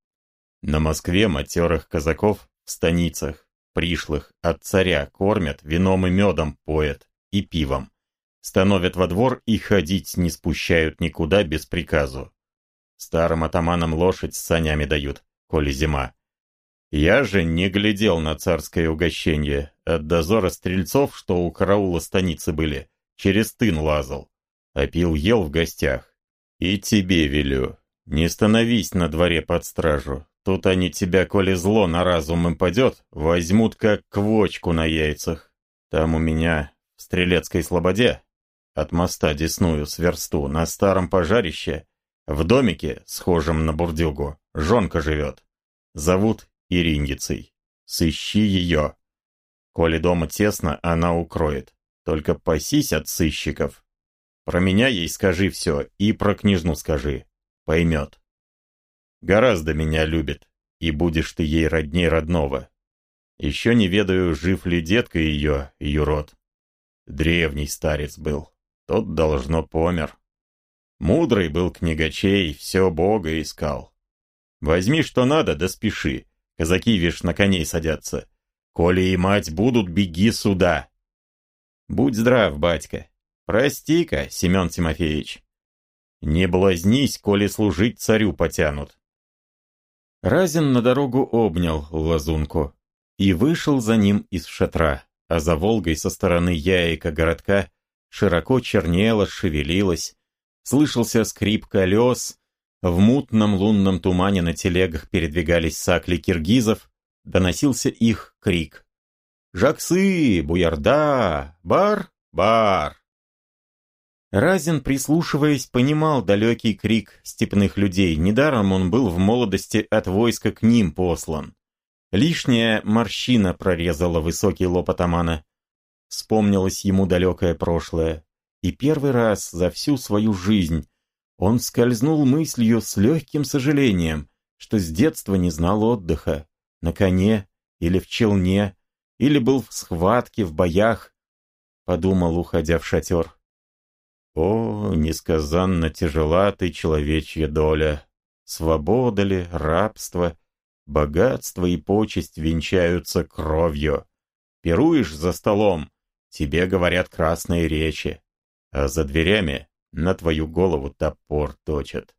на Москве матерых казаков в станицах, пришлых, от царя кормят, вином и медом поят, и пивом. Становят во двор и ходить не спущают никуда без приказу. Старым атаманам лошадь с санями дают, коли зима. Я же не глядел на царское угощение. От дозора стрельцов, что у караула станицы были, через тын лазал а пил ел в гостях. И тебе велю, не становись на дворе под стражу. Тут они тебя, коли зло на разум им падет, возьмут как квочку на яйцах. Там у меня, в Стрелецкой слободе, от моста Десную с версту, на старом пожарище, в домике, схожем на бурдюгу, жонка живет. Зовут Ириндицей. Сыщи ее. Коли дома тесно, она укроет. Только пасись от сыщиков, про меня ей скажи все, и про княжну скажи. Поймет. Гораздо меня любит, и будешь ты ей родней родного. Еще не ведаю, жив ли детка ее, ее род. Древний старец был, тот, должно, помер. Мудрый был книгачей, все Бога искал. Возьми, что надо, да спеши. Казаки, вишь, на коней садятся. Коли и мать будут, беги сюда. Будь здрав, батька. Прости-ка, Семен Тимофеевич. Не блазнись, коли служить царю потянут. Разин на дорогу обнял лазунку и вышел за ним из шатра, а за Волгой со стороны яйка городка широко чернело, шевелилось, слышался скрип колес, в мутном лунном тумане на телегах передвигались сакли киргизов, доносился их крик. «Жаксы! Буярда! Бар! Бар!» Разин, прислушиваясь, понимал далекий крик степных людей. Недаром он был в молодости от войска к ним послан. Лишняя морщина прорезала высокий лоб атамана. Вспомнилось ему далекое прошлое. И первый раз за всю свою жизнь он скользнул мыслью с легким сожалением, что с детства не знал отдыха. На коне или в челне, или был в схватке, в боях, подумал, уходя в шатер. О, несказанно тяжела ты, человечья доля! Свобода ли, рабство, богатство и почесть венчаются кровью. Пируешь за столом, тебе говорят красные речи, а за дверями на твою голову топор точат.